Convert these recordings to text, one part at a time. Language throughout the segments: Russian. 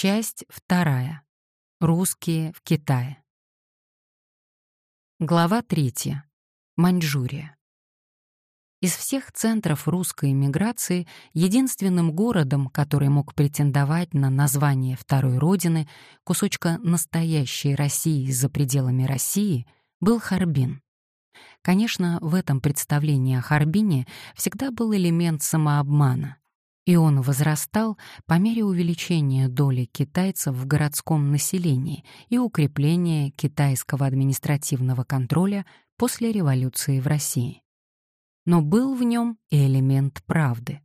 Часть вторая. Русские в Китае. Глава третья. Маньчжурия. Из всех центров русской эмиграции единственным городом, который мог претендовать на название второй родины, кусочка настоящей России за пределами России, был Харбин. Конечно, в этом представлении о Харбине всегда был элемент самообмана и он возрастал по мере увеличения доли китайцев в городском населении и укрепления китайского административного контроля после революции в России. Но был в нем и элемент правды.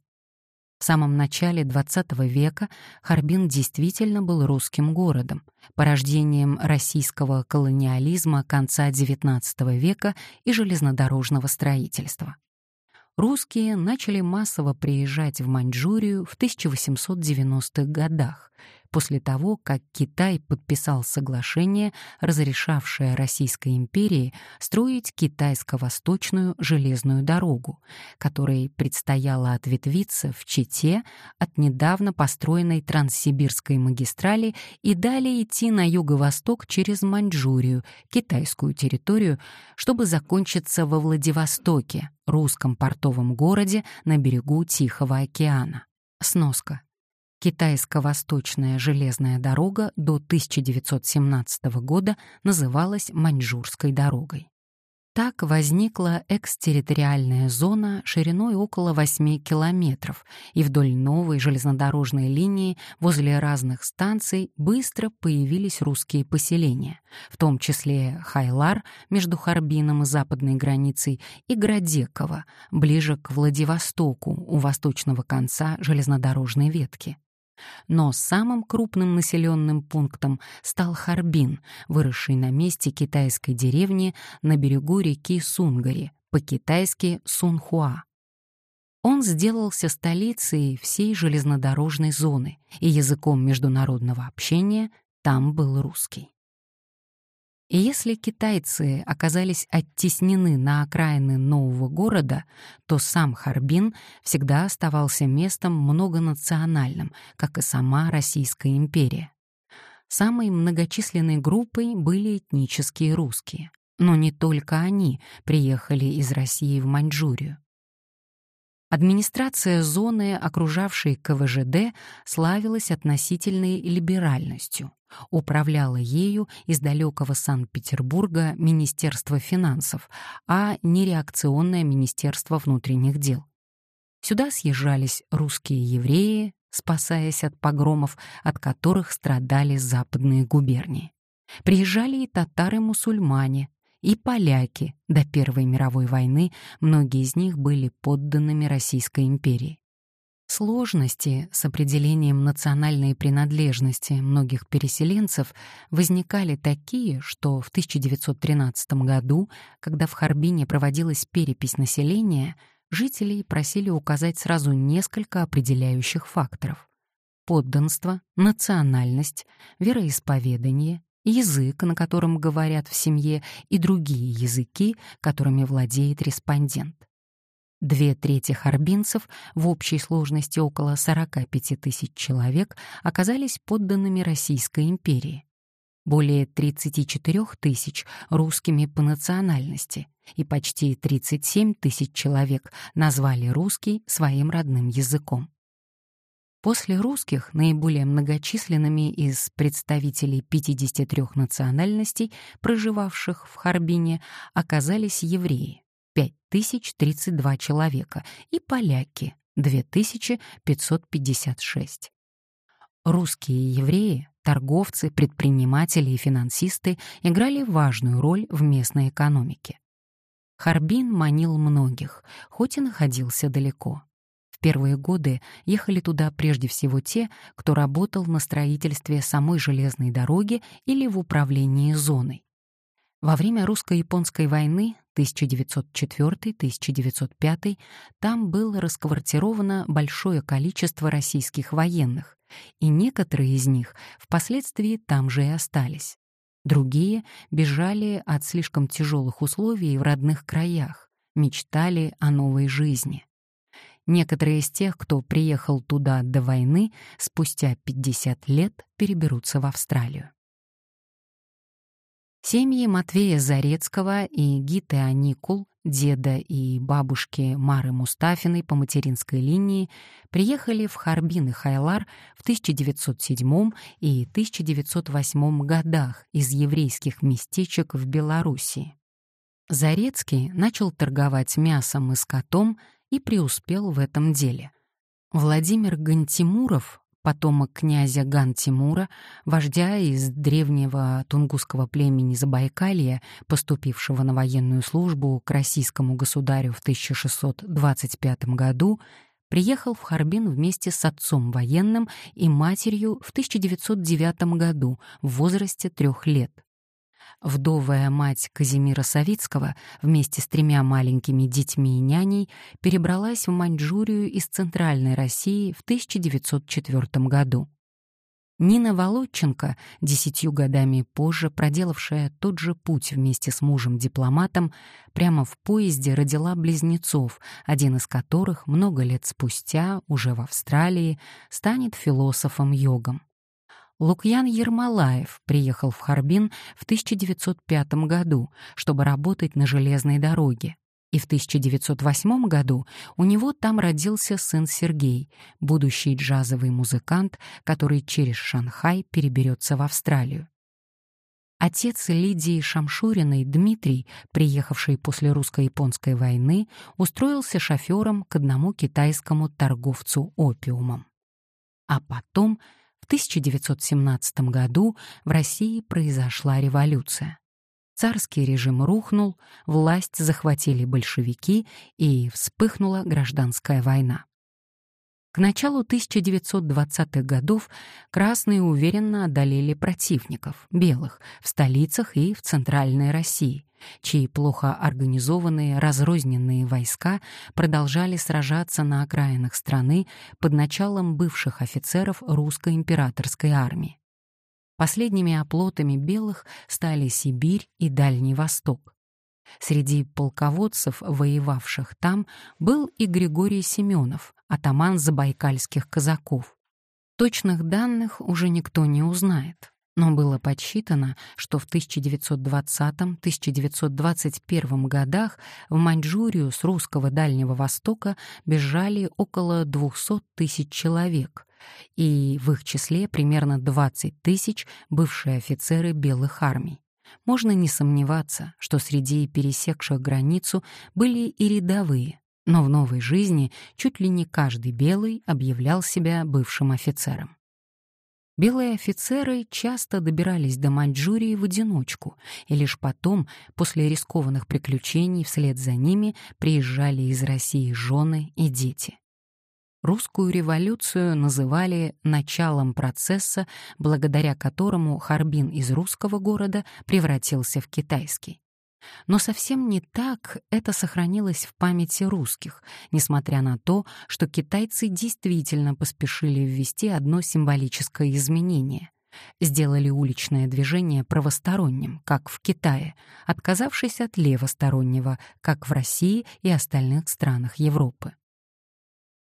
В самом начале XX века Харбин действительно был русским городом, порождением российского колониализма конца XIX века и железнодорожного строительства русские начали массово приезжать в Маньчжурию в 1890-х годах, после того, как Китай подписал соглашение, разрешавшее Российской империи строить китайско-восточную железную дорогу, которой предстояло ответвиться в Чите от недавно построенной Транссибирской магистрали и далее идти на юго-восток через Маньчжурию, китайскую территорию, чтобы закончиться во Владивостоке, русском портовом городе на берегу Тихого океана. Сноска. Китайско-восточная железная дорога до 1917 года называлась Маньчжурской дорогой. Так возникла экстерриториальная зона шириной около 8 километров, и вдоль новой железнодорожной линии возле разных станций быстро появились русские поселения, в том числе Хайлар между Харбином и западной границей и Градеково, ближе к Владивостоку у восточного конца железнодорожной ветки. Но самым крупным населенным пунктом стал Харбин, выросший на месте китайской деревни на берегу реки Сунгари, по-китайски Сунхуа. Он сделался столицей всей железнодорожной зоны, и языком международного общения там был русский. И если китайцы оказались оттеснены на окраины нового города, то сам Харбин всегда оставался местом многонациональным, как и сама Российская империя. Самой многочисленной группой были этнические русские. Но не только они приехали из России в Маньчжурию. Администрация зоны, окружавшей КВЖД, славилась относительной либеральностью. Управляло ею из далекого Санкт-Петербурга Министерство финансов, а не реакционное Министерство внутренних дел. Сюда съезжались русские евреи, спасаясь от погромов, от которых страдали западные губернии. Приезжали и татары-мусульмане, и поляки. До Первой мировой войны многие из них были подданными Российской империи. Сложности с определением национальной принадлежности многих переселенцев возникали такие, что в 1913 году, когда в Харбине проводилась перепись населения, жителей просили указать сразу несколько определяющих факторов — подданство, национальность, вероисповедание, язык, на котором говорят в семье, и другие языки, которыми владеет респондент. Две трети харбинцев, в общей сложности около 45 тысяч человек, оказались подданными Российской империи. Более 34 тысяч русскими по национальности, и почти 37 тысяч человек назвали русский своим родным языком. После русских наиболее многочисленными из представителей 53 национальностей, проживавших в Харбине, оказались евреи — 5032 человека, и поляки — 2556. Русские евреи, торговцы, предприниматели и финансисты играли важную роль в местной экономике. Харбин манил многих, хоть и находился далеко первые годы ехали туда прежде всего те, кто работал на строительстве самой железной дороги или в управлении зоной. Во время русско-японской войны 1904-1905 там было расквартировано большое количество российских военных, и некоторые из них впоследствии там же и остались. Другие бежали от слишком тяжелых условий в родных краях, мечтали о новой жизни. Некоторые из тех, кто приехал туда до войны, спустя 50 лет переберутся в Австралию. Семьи Матвея Зарецкого и Гиты Аникул, деда и бабушки Мары Мустафиной по материнской линии, приехали в Харбин и Хайлар в 1907 и 1908 годах из еврейских местечек в Белоруссии. Зарецкий начал торговать мясом и скотом и преуспел в этом деле. Владимир Гантимуров, потомок князя Ган-Тимура, вождя из древнего тунгусского племени Забайкалья, поступившего на военную службу к российскому государю в 1625 году, приехал в Харбин вместе с отцом военным и матерью в 1909 году в возрасте трех лет. Вдовая мать Казимира Савицкого вместе с тремя маленькими детьми и няней перебралась в Маньчжурию из Центральной России в 1904 году. Нина Володченко, десятью годами позже проделавшая тот же путь вместе с мужем-дипломатом, прямо в поезде родила близнецов, один из которых много лет спустя, уже в Австралии, станет философом-йогом. Лукьян Ермолаев приехал в Харбин в 1905 году, чтобы работать на железной дороге. И в 1908 году у него там родился сын Сергей, будущий джазовый музыкант, который через Шанхай переберется в Австралию. Отец Лидии Шамшуриной, Дмитрий, приехавший после русско-японской войны, устроился шофером к одному китайскому торговцу опиумом. А потом в 1917 году в России произошла революция. Царский режим рухнул, власть захватили большевики и вспыхнула гражданская война. К началу 1920-х годов красные уверенно одолели противников, белых, в столицах и в Центральной России, чьи плохо организованные разрозненные войска продолжали сражаться на окраинах страны под началом бывших офицеров русской императорской армии. Последними оплотами белых стали Сибирь и Дальний Восток. Среди полководцев, воевавших там, был и Григорий Семенов, атаман забайкальских казаков. Точных данных уже никто не узнает. Но было подсчитано, что в 1920-1921 годах в Маньчжурию с русского Дальнего Востока бежали около 200 тысяч человек, и в их числе примерно 20 тысяч бывшие офицеры белых армий. Можно не сомневаться, что среди пересекших границу были и рядовые, но в новой жизни чуть ли не каждый белый объявлял себя бывшим офицером. Белые офицеры часто добирались до Маньчжурии в одиночку, и лишь потом, после рискованных приключений, вслед за ними приезжали из России жены и дети. Русскую революцию называли началом процесса, благодаря которому Харбин из русского города превратился в китайский. Но совсем не так это сохранилось в памяти русских, несмотря на то, что китайцы действительно поспешили ввести одно символическое изменение. Сделали уличное движение правосторонним, как в Китае, отказавшись от левостороннего, как в России и остальных странах Европы.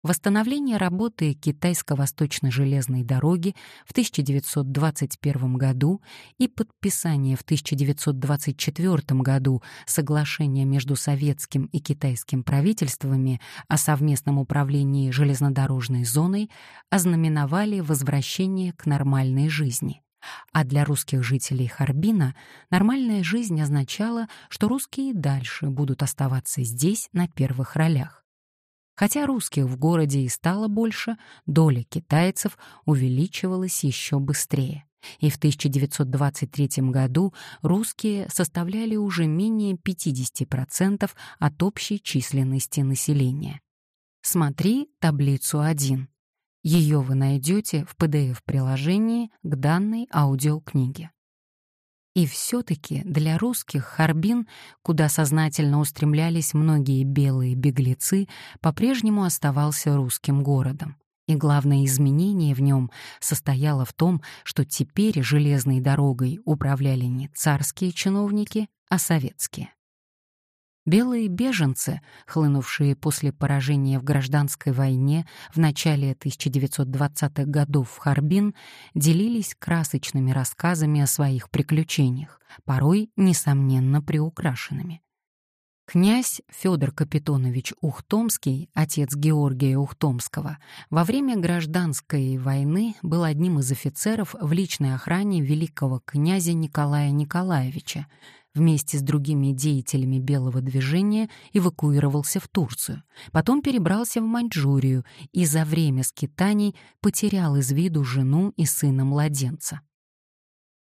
Восстановление работы китайско-восточной железной дороги в 1921 году и подписание в 1924 году соглашения между советским и китайским правительствами о совместном управлении железнодорожной зоной ознаменовали возвращение к нормальной жизни. А для русских жителей Харбина нормальная жизнь означала, что русские дальше будут оставаться здесь на первых ролях. Хотя русских в городе и стало больше, доля китайцев увеличивалась еще быстрее. И в 1923 году русские составляли уже менее 50% от общей численности населения. Смотри таблицу 1. Ее вы найдете в PDF-приложении к данной аудиокниге. И все-таки для русских Харбин, куда сознательно устремлялись многие белые беглецы, по-прежнему оставался русским городом. И главное изменение в нем состояло в том, что теперь железной дорогой управляли не царские чиновники, а советские. Белые беженцы, хлынувшие после поражения в гражданской войне в начале 1920-х годов в Харбин, делились красочными рассказами о своих приключениях, порой, несомненно, приукрашенными. Князь Федор Капитонович Ухтомский, отец Георгия Ухтомского, во время гражданской войны был одним из офицеров в личной охране великого князя Николая Николаевича, вместе с другими деятелями белого движения эвакуировался в Турцию, потом перебрался в Маньчжурию и за время скитаний потерял из виду жену и сына-младенца.